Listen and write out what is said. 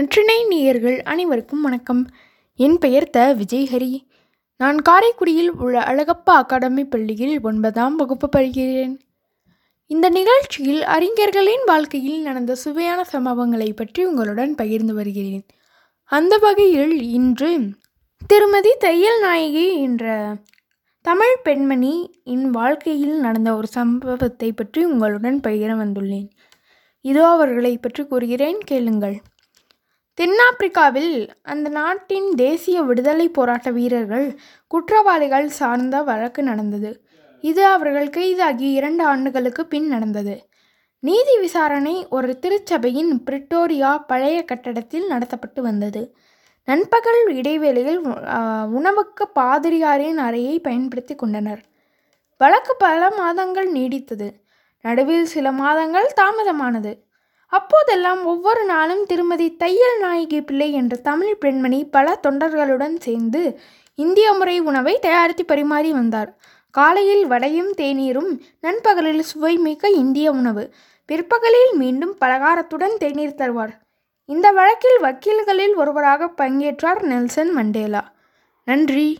நற்றினை நேயர்கள் அனைவருக்கும் வணக்கம். என் பெயர் த. விஜய்ஹரி. நான் காரைக்குடியில் உள்ள அழகப்பா அகாடமி பள்ளியில் ஒன்பதாம் வகுப்பு படுகிறேன் இந்த நிகழ்ச்சியில் அறிஞர்களின் வாழ்க்கையில் நடந்த சுவையான சம்பவங்களை பற்றி உங்களுடன் பகிர்ந்து வருகிறேன். அந்த வகையில் இன்று திருமதி தையல் நாயகி என்ற தமிழ் பெண்மணி என் வாழ்க்கையில் நடந்த ஒரு சம்பவத்தை பற்றி உங்களுடன் பகிர வந்துள்ளேன். இதோ அவர்களை பற்றி கூறுகிறேன் கேளுங்கள். தென்னாப்பிரிக்காவில் அந்த நாட்டின் தேசிய விடுதலை போராட்ட வீரர்கள் குற்றவாளிகள் சார்ந்த வழக்கு நடந்தது. இது அவர்கள் கைதாகி இரண்டு ஆண்டுகளுக்கு பின் நடந்தது. நீதி விசாரணை ஒரு திருச்சபையின் பிரிட்டோரியா பழைய கட்டடத்தில் நடத்தப்பட்டு வந்தது. நண்பகல் இடைவேளையில் உணவுக்கு பாதிரியாரின் அறையை பயன்படுத்தி கொண்டனர். வழக்கு பல மாதங்கள் நீடித்தது. நடுவில் சில மாதங்கள் தாமதமானது. அப்போதெல்லாம் ஒவ்வொரு நாளும் திருமதி தையல் நாயகி பிள்ளை என்ற தமிழ் பெண்மணி பல தொண்டர்களுடன் சேர்ந்து இந்திய முறை உணவை தயாரித்து பரிமாறி வந்தார். காலையில் வடையும் தேநீரும் நண்பகலில் சுவை மிக்க இந்திய உணவு. பிற்பகலில் மீண்டும் பலகாரத்துடன் தேநீர் தருவார். இந்த வழக்கில் வக்கீல்களில் ஒருவராக பங்கேற்றார் நெல்சன் மண்டேலா. நன்றி.